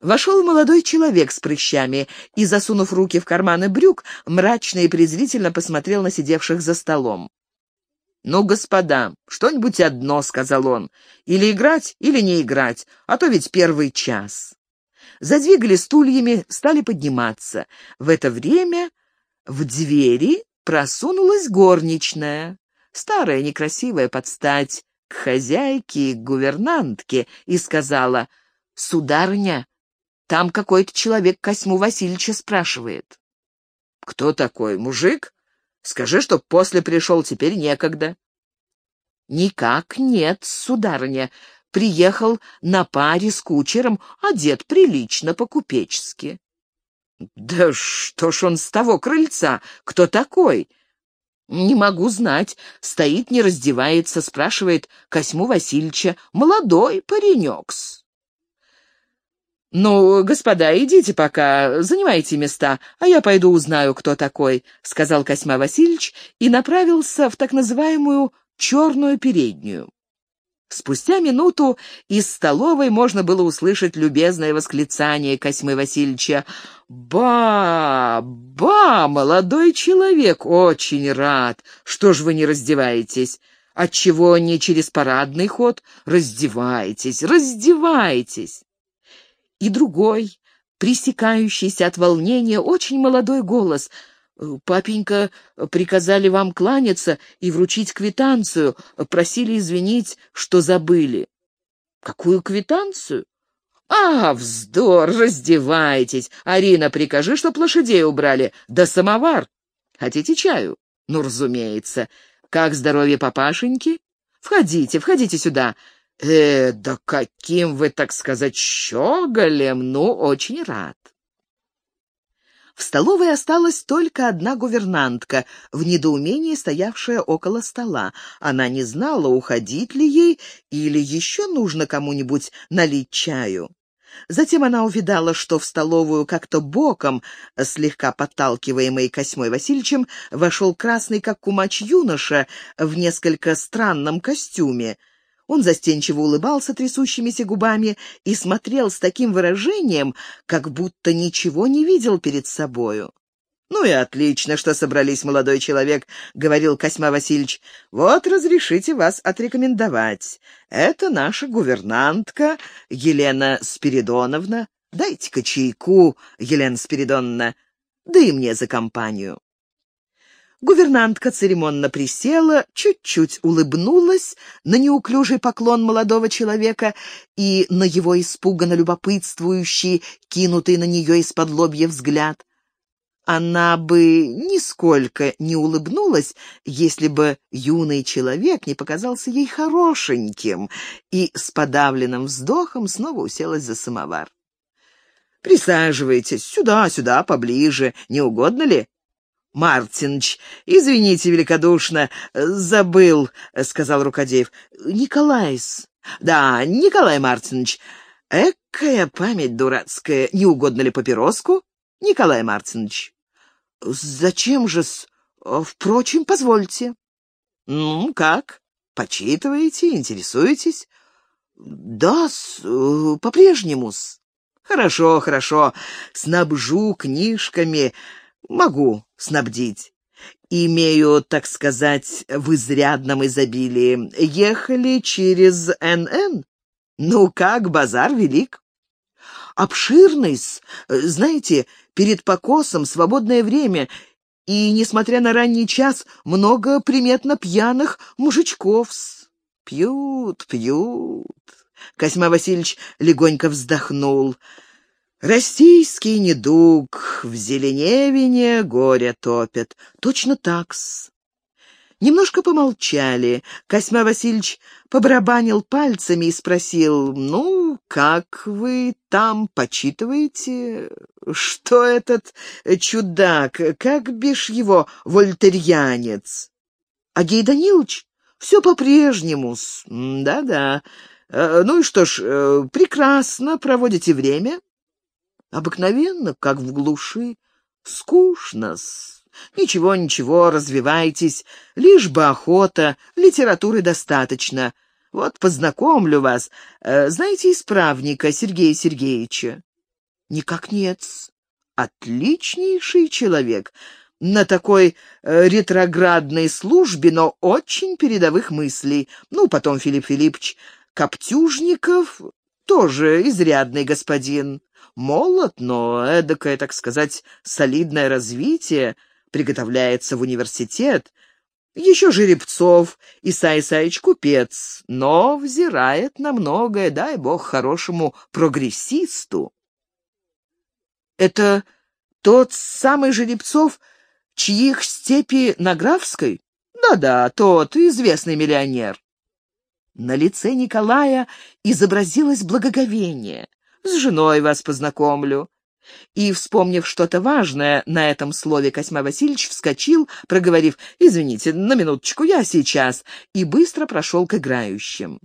Вошел молодой человек с прыщами и, засунув руки в карманы брюк, мрачно и презрительно посмотрел на сидевших за столом. «Ну, господа, что-нибудь одно», — сказал он. «Или играть, или не играть, а то ведь первый час». Задвигали стульями, стали подниматься. В это время в двери просунулась горничная, старая некрасивая подстать к хозяйке и гувернантке, и сказала, «Сударыня, там какой-то человек Косьму Васильевича спрашивает». «Кто такой, мужик? Скажи, чтоб после пришел, теперь некогда». «Никак нет, сударыня приехал на паре с кучером, одет прилично по-купечески. «Да что ж он с того крыльца? Кто такой?» «Не могу знать. Стоит, не раздевается, спрашивает Косьму Васильевича. Молодой паренек-с». «Ну, господа, идите пока, занимайте места, а я пойду узнаю, кто такой», — сказал Косьма Васильевич и направился в так называемую черную переднюю. Спустя минуту из столовой можно было услышать любезное восклицание Косьмы Васильевича. «Ба! Ба! Молодой человек! Очень рад! Что ж вы не раздеваетесь? Отчего не через парадный ход? Раздевайтесь, раздевайтесь!» И другой, пресекающийся от волнения, очень молодой голос — Папенька приказали вам кланяться и вручить квитанцию, просили извинить, что забыли. Какую квитанцию? А, вздор, раздевайтесь. Арина, прикажи, чтоб лошадей убрали, да самовар. Хотите чаю? Ну, разумеется. Как здоровье папашеньки? Входите, входите сюда. Э, да каким вы, так сказать, щеголем, ну, очень рад. В столовой осталась только одна гувернантка, в недоумении стоявшая около стола. Она не знала, уходить ли ей или еще нужно кому-нибудь налить чаю. Затем она увидала, что в столовую как-то боком, слегка подталкиваемый Косьмой Васильевичем, вошел красный, как кумач юноша, в несколько странном костюме. Он застенчиво улыбался трясущимися губами и смотрел с таким выражением, как будто ничего не видел перед собою. «Ну и отлично, что собрались, молодой человек», — говорил Косьма Васильевич. «Вот разрешите вас отрекомендовать. Это наша гувернантка Елена Спиридоновна. Дайте-ка чайку, Елена Спиридоновна, да и мне за компанию». Гувернантка церемонно присела, чуть-чуть улыбнулась на неуклюжий поклон молодого человека и на его испуганно любопытствующий, кинутый на нее из-под лобья взгляд. Она бы нисколько не улыбнулась, если бы юный человек не показался ей хорошеньким, и с подавленным вздохом снова уселась за самовар. «Присаживайтесь, сюда, сюда, поближе, не угодно ли?» Мартинович, извините великодушно, забыл, — сказал Рукодеев. Николайс. Да, Николай Мартинович. Экая память дурацкая. Не угодно ли папироску? Николай Мартинович. Зачем же-с? Впрочем, позвольте. Ну, как? Почитываете, интересуетесь? Да-с, по-прежнему-с. Хорошо, хорошо. Снабжу книжками Могу снабдить. Имею, так сказать, в изрядном изобилии. Ехали через НН? Ну как, базар велик? Обширный, знаете, перед покосом свободное время, и, несмотря на ранний час, много приметно пьяных мужичков. Пьют, пьют. Косьма Васильевич легонько вздохнул. Российский недуг, в Зеленевине горе топят. Точно такс. Немножко помолчали. Косьма Васильевич побарабанил пальцами и спросил, «Ну, как вы там почитываете? Что этот чудак, как бишь его, вольтерьянец?» «А Гей Данилович? Все по-прежнему. Да-да. Э, ну и что ж, э, прекрасно проводите время?» Обыкновенно, как в глуши. Скучно-с. Ничего, ничего, развивайтесь. Лишь бы охота, литературы достаточно. Вот познакомлю вас. Э, знаете исправника Сергея Сергеевича? Никак нет. Отличнейший человек. На такой э, ретроградной службе, но очень передовых мыслей. Ну, потом Филипп Филиппович Коптюжников, тоже изрядный господин. Молод, но эдакое, так сказать, солидное развитие, приготовляется в университет. Еще Жеребцов, Исай Исаич купец, но взирает на многое, дай бог, хорошему прогрессисту. Это тот самый Жеребцов, чьих степи на Графской? Да-да, тот известный миллионер. На лице Николая изобразилось благоговение. «С женой вас познакомлю». И, вспомнив что-то важное на этом слове, Косьма Васильевич вскочил, проговорив «Извините, на минуточку, я сейчас», и быстро прошел к играющим.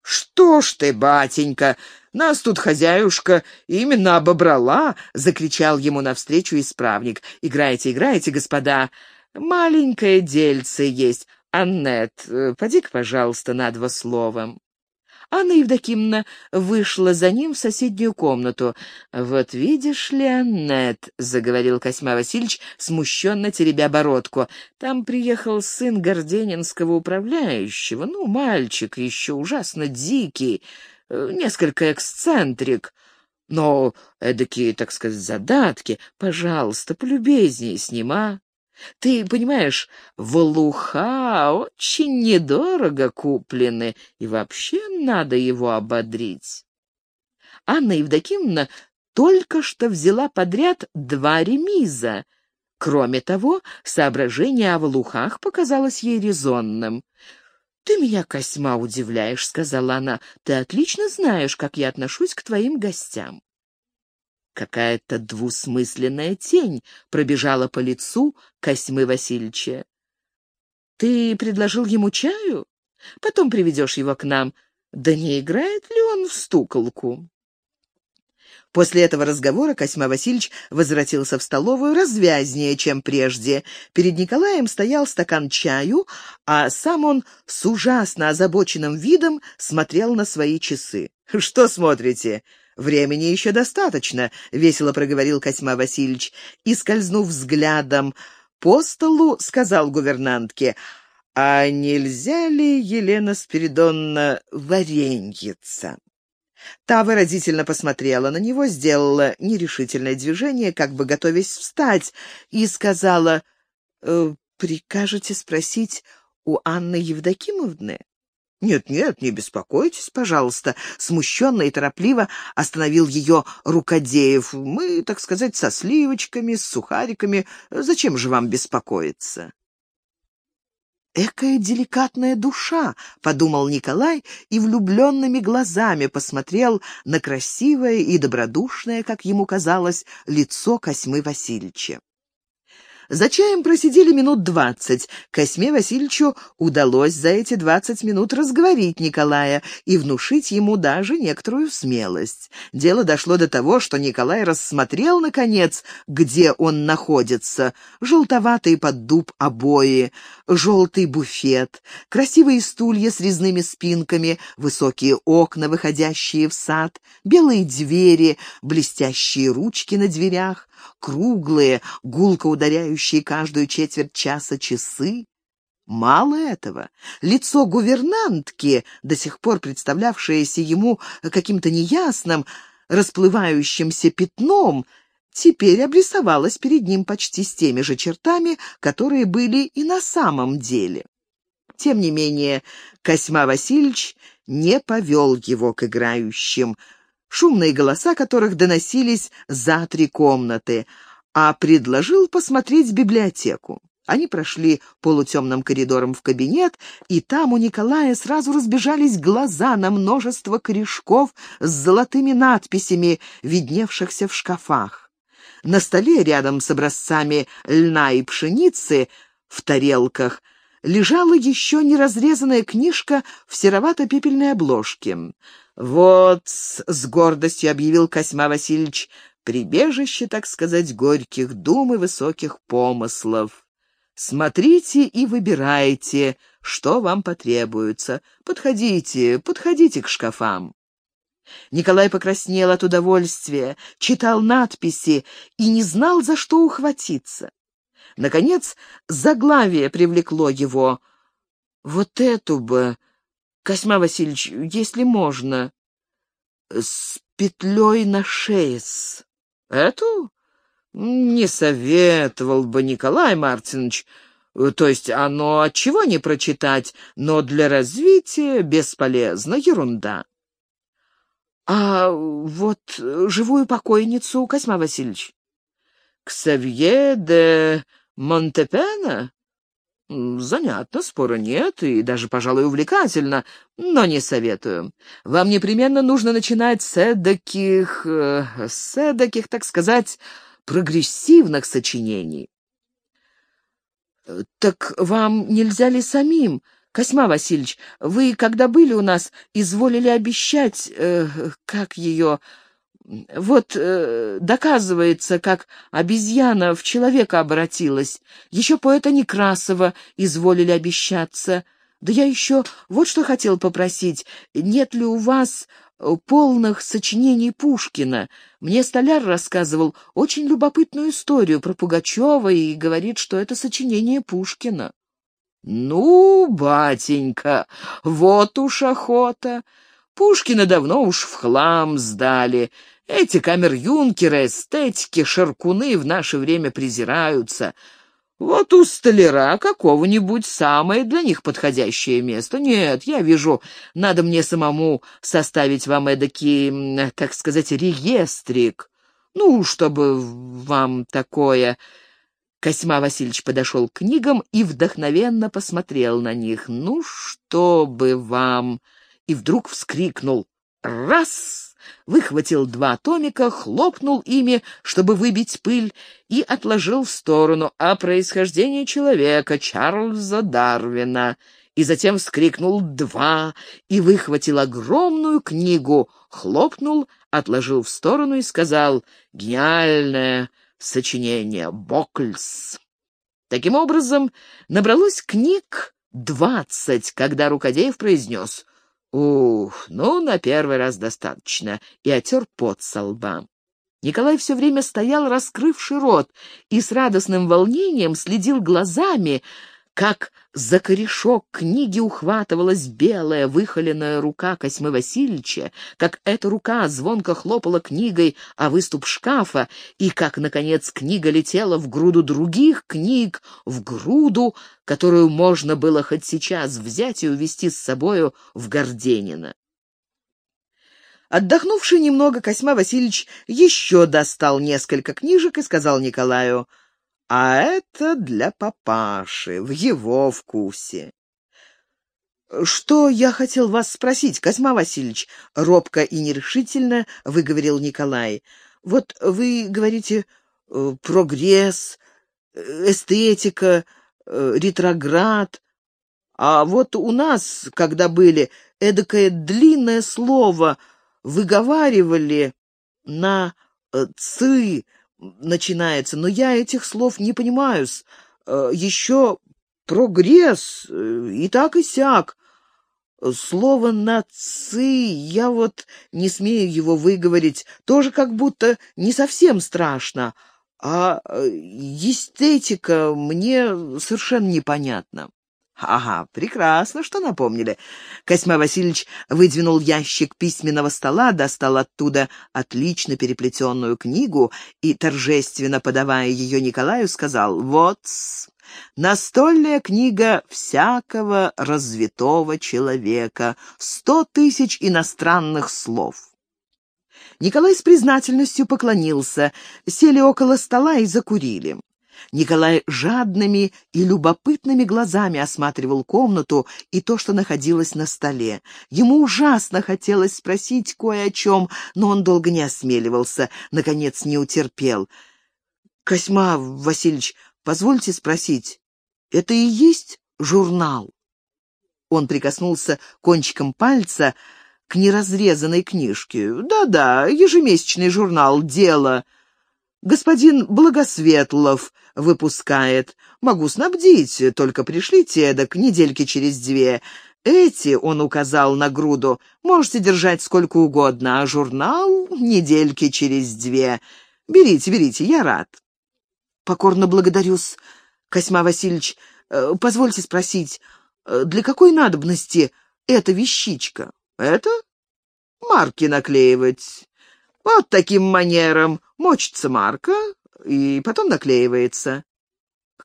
«Что ж ты, батенька, нас тут хозяюшка именно обобрала!» — закричал ему навстречу исправник. «Играйте, играйте, господа. Маленькое дельце есть. «Аннет, э, поди-ка, пожалуйста, на два слова». Анна Евдокимовна вышла за ним в соседнюю комнату. «Вот видишь ли, Аннет», — заговорил Косьма Васильевич, смущенно теребя бородку, — «там приехал сын Горденинского управляющего, ну, мальчик еще ужасно дикий, э, несколько эксцентрик». Но эдакие, так сказать, задатки. Пожалуйста, полюбезнее с ним? Ты понимаешь, валуха очень недорого куплены, и вообще надо его ободрить. Анна Евдокимовна только что взяла подряд два ремиза. Кроме того, соображение о валухах показалось ей резонным. «Ты меня, Косьма, удивляешь», — сказала она. «Ты отлично знаешь, как я отношусь к твоим гостям». Какая-то двусмысленная тень пробежала по лицу Косьмы Васильевича. «Ты предложил ему чаю? Потом приведешь его к нам. Да не играет ли он в стуколку?» После этого разговора Косьма Васильевич возвратился в столовую развязнее, чем прежде. Перед Николаем стоял стакан чаю, а сам он с ужасно озабоченным видом смотрел на свои часы. «Что смотрите? «Времени еще достаточно», — весело проговорил Косьма Васильевич, и, скользнув взглядом по столу, сказал гувернантке, «А нельзя ли, Елена Спиридонна, вареньица?» Та выразительно посмотрела на него, сделала нерешительное движение, как бы готовясь встать, и сказала, «Э, «Прикажете спросить у Анны Евдокимовны?» «Нет-нет, не беспокойтесь, пожалуйста», — смущенно и торопливо остановил ее Рукодеев. «Мы, так сказать, со сливочками, с сухариками. Зачем же вам беспокоиться?» «Экая деликатная душа», — подумал Николай и влюбленными глазами посмотрел на красивое и добродушное, как ему казалось, лицо Косьмы Васильевича. За чаем просидели минут двадцать. Косьме Васильевичу удалось за эти двадцать минут разговорить Николая и внушить ему даже некоторую смелость. Дело дошло до того, что Николай рассмотрел, наконец, где он находится. Желтоватые под дуб обои, желтый буфет, красивые стулья с резными спинками, высокие окна, выходящие в сад, белые двери, блестящие ручки на дверях, круглые, гулко ударяющие каждую четверть часа часы. Мало этого, лицо гувернантки, до сих пор представлявшееся ему каким-то неясным, расплывающимся пятном, теперь обрисовалось перед ним почти с теми же чертами, которые были и на самом деле. Тем не менее, Косьма Васильевич не повел его к играющим, шумные голоса которых доносились за три комнаты, а предложил посмотреть библиотеку. Они прошли полутемным коридором в кабинет, и там у Николая сразу разбежались глаза на множество корешков с золотыми надписями, видневшихся в шкафах. На столе рядом с образцами льна и пшеницы в тарелках лежала еще неразрезанная книжка в серовато-пепельной обложке. «Вот», — с гордостью объявил Косьма Васильевич, — «прибежище, так сказать, горьких дум и высоких помыслов. Смотрите и выбирайте, что вам потребуется. Подходите, подходите к шкафам». Николай покраснел от удовольствия, читал надписи и не знал, за что ухватиться. Наконец, заглавие привлекло его. «Вот эту бы, Косьма Васильевич, если можно, с петлей на шее-с». «Эту?» «Не советовал бы Николай Мартинович. То есть оно от чего не прочитать, но для развития бесполезно, ерунда». «А вот живую покойницу, Косьма Васильевич?» «Ксавье де Монтепена?» «Занятно, спора нет, и даже, пожалуй, увлекательно, но не советую. Вам непременно нужно начинать с эдаких... Э, с эдаких, так сказать, прогрессивных сочинений». «Так вам нельзя ли самим?» Косьма Васильевич, вы, когда были у нас, изволили обещать, э, как ее... Вот э, доказывается, как обезьяна в человека обратилась. Еще поэта Некрасова изволили обещаться. Да я еще вот что хотел попросить. Нет ли у вас э, полных сочинений Пушкина? Мне столяр рассказывал очень любопытную историю про Пугачева и говорит, что это сочинение Пушкина. «Ну, батенька, вот уж охота! Пушкина давно уж в хлам сдали. Эти камер-юнкеры, эстетики, шаркуны в наше время презираются. Вот у столяра какого-нибудь самое для них подходящее место. Нет, я вижу, надо мне самому составить вам эдакий, так сказать, реестрик. Ну, чтобы вам такое... Косьма Васильевич подошел к книгам и вдохновенно посмотрел на них. «Ну, что бы вам!» И вдруг вскрикнул. «Раз!» Выхватил два томика, хлопнул ими, чтобы выбить пыль, и отложил в сторону о происхождении человека Чарльза Дарвина. И затем вскрикнул «два» и выхватил огромную книгу, хлопнул, отложил в сторону и сказал «Гениальная!» сочинение «Бокльс». Таким образом, набралось книг двадцать, когда Рукодеев произнес «Ух, ну, на первый раз достаточно», и отер пот со лба. Николай все время стоял, раскрывший рот, и с радостным волнением следил глазами, как за корешок книги ухватывалась белая выхоленная рука Косьмы Васильевича, как эта рука звонко хлопала книгой о выступ шкафа, и как, наконец, книга летела в груду других книг, в груду, которую можно было хоть сейчас взять и увезти с собою в Горденино. Отдохнувший немного, Косьма Васильевич еще достал несколько книжек и сказал Николаю — а это для папаши, в его вкусе. «Что я хотел вас спросить, Козьма Васильевич?» — робко и нерешительно выговорил Николай. «Вот вы говорите э, прогресс, эстетика, э, ретроград, а вот у нас, когда были, эдакое длинное слово выговаривали на э, «цы», начинается, но я этих слов не понимаю. Э, еще прогресс, э, и так и сяк. Слово «наци» я вот не смею его выговорить, тоже как будто не совсем страшно, а э, эстетика мне совершенно непонятна. «Ага, прекрасно, что напомнили». Косьма Васильевич выдвинул ящик письменного стола, достал оттуда отлично переплетенную книгу и, торжественно подавая ее Николаю, сказал «Вот, настольная книга всякого развитого человека, сто тысяч иностранных слов». Николай с признательностью поклонился, сели около стола и закурили. Николай жадными и любопытными глазами осматривал комнату и то, что находилось на столе. Ему ужасно хотелось спросить кое о чем, но он долго не осмеливался, наконец не утерпел. «Косьма Васильевич, позвольте спросить, это и есть журнал?» Он прикоснулся кончиком пальца к неразрезанной книжке. «Да-да, ежемесячный журнал «Дело». Господин Благосветлов выпускает. Могу снабдить, только пришлите эдак недельки через две. Эти, он указал на груду, можете держать сколько угодно, а журнал — недельки через две. Берите, берите, я рад. Покорно благодарю-с, Косьма Васильевич. Э, позвольте спросить, э, для какой надобности эта вещичка? Это? Марки наклеивать. Вот таким манером. Мочится марка, и потом наклеивается.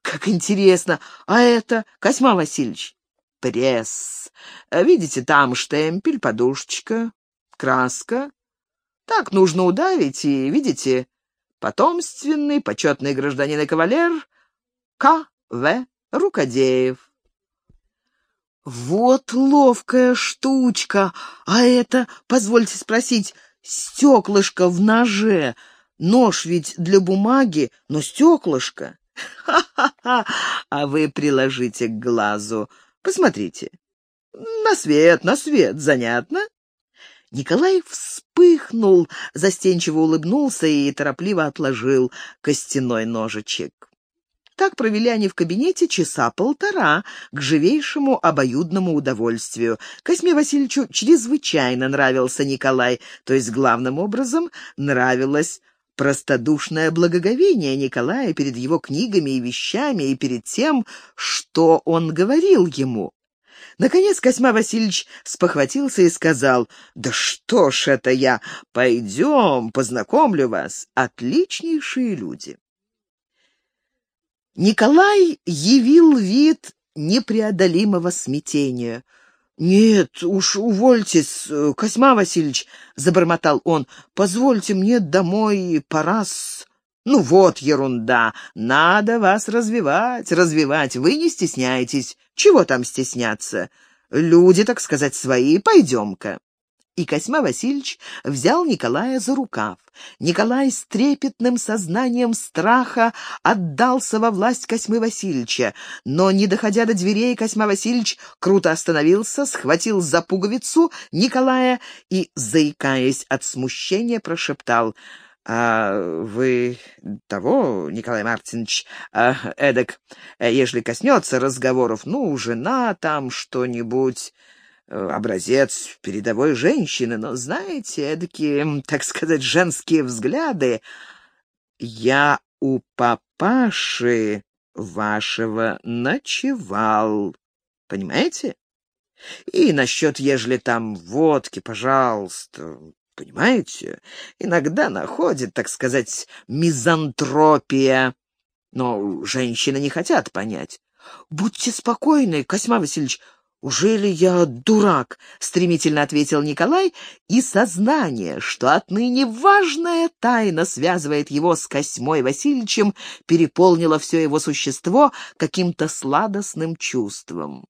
Как интересно. А это, Косьма Васильевич? Пресс. Видите, там штемпель, подушечка, краска. Так нужно удавить, и, видите, потомственный, почетный гражданин и кавалер К. В. Рукодеев. Вот ловкая штучка. А это, позвольте спросить, стеклышко в ноже. Нож ведь для бумаги, но стеклышко. Ха-ха-ха! А вы приложите к глазу. Посмотрите. На свет, на свет, занятно? Николай вспыхнул, застенчиво улыбнулся и торопливо отложил костяной ножичек. Так провели они в кабинете часа полтора к живейшему обоюдному удовольствию. Косме Васильевичу чрезвычайно нравился Николай, то есть главным образом нравилось простодушное благоговение Николая перед его книгами и вещами и перед тем, что он говорил ему. Наконец Косьма Васильевич спохватился и сказал, «Да что ж это я? Пойдем, познакомлю вас. Отличнейшие люди». Николай явил вид непреодолимого смятения — «Нет, уж увольтесь, Косьма Васильевич», — забормотал он, — «позвольте мне домой, пора с...» «Ну вот ерунда, надо вас развивать, развивать, вы не стесняйтесь, чего там стесняться? Люди, так сказать, свои, пойдем-ка» и Косьма Васильевич взял Николая за рукав. Николай с трепетным сознанием страха отдался во власть Косьмы Васильевича, но, не доходя до дверей, Косьма Васильевич круто остановился, схватил за пуговицу Николая и, заикаясь от смущения, прошептал — «А вы того, Николай Мартинович, а, эдак, ежели коснется разговоров, ну, жена там что-нибудь, Э, образец передовой женщины, но, знаете, эдакие, так сказать, женские взгляды. Я у папаши вашего ночевал, понимаете? И насчет, ежели там водки, пожалуйста, понимаете? Иногда находит, так сказать, мизантропия. Но женщины не хотят понять. Будьте спокойны, Косьма Васильевич, «Ужели я дурак?» — стремительно ответил Николай, и сознание, что отныне важная тайна связывает его с Косьмой Васильевичем, переполнило все его существо каким-то сладостным чувством.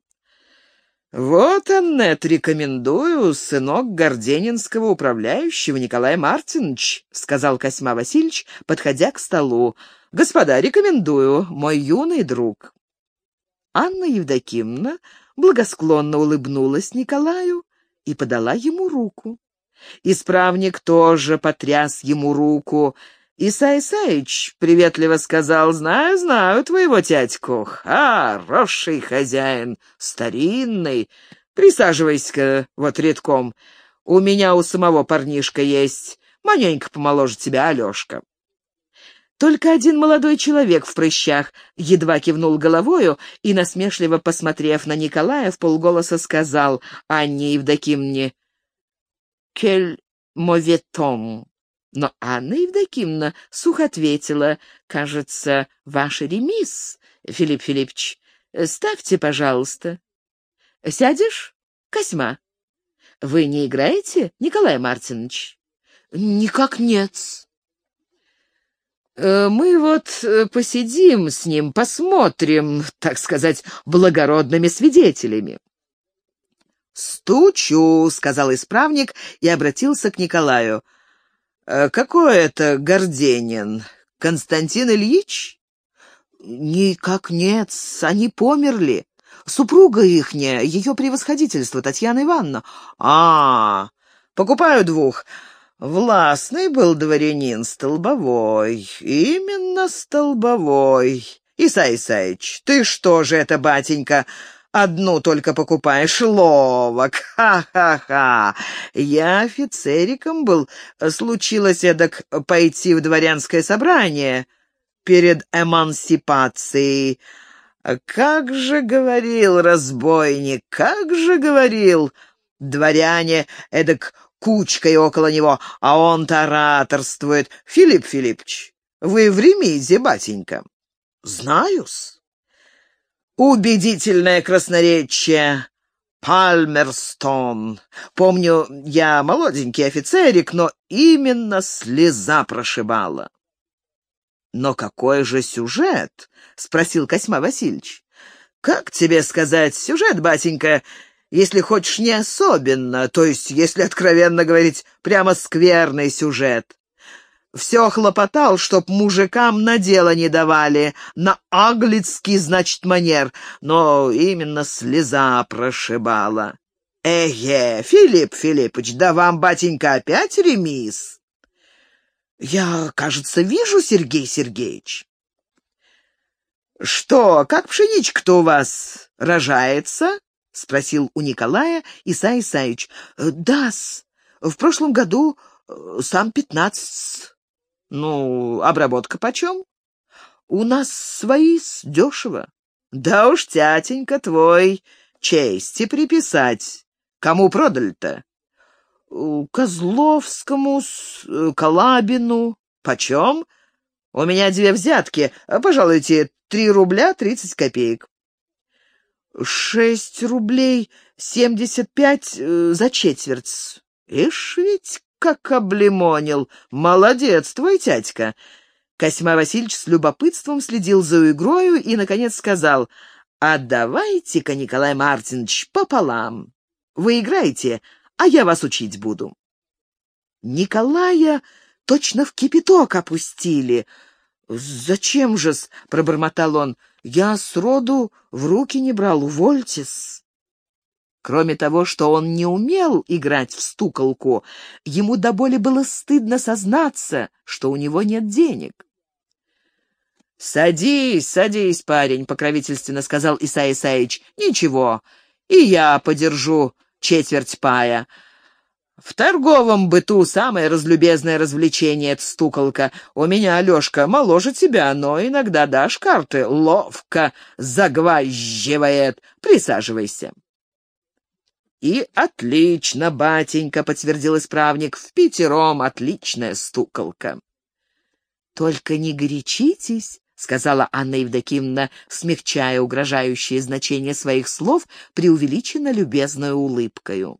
«Вот, Аннет, рекомендую, сынок Горденинского управляющего Николая Мартинович», — сказал Косьма Васильевич, подходя к столу. «Господа, рекомендую, мой юный друг». Анна Евдокимовна благосклонно улыбнулась Николаю и подала ему руку. Исправник тоже потряс ему руку. Исай Исаич приветливо сказал, «Знаю, знаю твоего тятьку. Хороший хозяин, старинный. Присаживайся-ка вот редком. У меня у самого парнишка есть, маненько помоложе тебя, Алешка». Только один молодой человек в прыщах едва кивнул головою и, насмешливо посмотрев на Николая, в полголоса сказал Анне Евдокимне «Кель моветон». Но Анна Евдокимна сухо ответила «Кажется, ваш ремис, Филипп Филиппович. Ставьте, пожалуйста». «Сядешь, Косьма?» «Вы не играете, Николай Мартинович?» «Никак нет». Э, мы вот э, посидим с ним, посмотрим, так сказать, благородными свидетелями. «Стучу», — сказал исправник и обратился к Николаю. «Э, «Какой это Горденин? Константин Ильич?» «Никак нет, они померли. Супруга ихняя, ее превосходительство, Татьяна Ивановна». «А, покупаю двух. Властный был дворянин, столбовой, именно столбовой. Исай Исаич, ты что же это, батенька, одну только покупаешь, ловок, ха-ха-ха. Я офицериком был, случилось эдак пойти в дворянское собрание перед эмансипацией. Как же говорил разбойник, как же говорил, дворяне эдак кучкой около него, а он-то ораторствует. Филипп Филиппович, вы в ремизе, батенька? Знаю-с. Убедительное красноречие. Пальмерстон. Помню, я молоденький офицерик, но именно слеза прошибала. «Но какой же сюжет?» — спросил Косьма Васильевич. «Как тебе сказать, сюжет, батенька, если хочешь, не особенно, то есть, если откровенно говорить, прямо скверный сюжет. Все хлопотал, чтоб мужикам на дело не давали, на аглицкий, значит, манер, но именно слеза прошибала. Эге, Филипп Филиппович, да вам, батенька, опять ремис? Я, кажется, вижу, Сергей Сергеевич. Что, как пшеничка-то у вас рожается? — спросил у Николая Исай Исаевич. «Да-с, в прошлом году э, сам пятнадцать ну, обработка почем? У нас свои дешево. Да уж, тятенька твой, чести приписать. Кому продали-то? Козловскому, э, Калабину. Почем? У меня две взятки. Пожалуйте, три рубля тридцать копеек. Шесть рублей семьдесят пять э, за четверть. Ишь ведь как облимонил! Молодец твой тятька!» Косьма Васильевич с любопытством следил за игрою и, наконец, сказал, «А давайте-ка, Николай Мартинович, пополам. Вы играете, а я вас учить буду». Николая точно в кипяток опустили. «Зачем же-с?» — пробормотал он. «Я сроду в руки не брал, увольтесь». Кроме того, что он не умел играть в стуколку, ему до боли было стыдно сознаться, что у него нет денег. «Садись, садись, парень», — покровительственно сказал Исай Исаевич. «Ничего, и я подержу четверть пая». В торговом быту самое разлюбезное развлечение — это стуколка. У меня, Алешка, моложе тебя, но иногда дашь карты, ловко загваживает. Присаживайся. «И отлично, батенька», — подтвердил исправник, — «в пятером отличная стуколка». «Только не горячитесь», — сказала Анна Евдокимовна, смягчая угрожающее значение своих слов преувеличенно любезной улыбкою.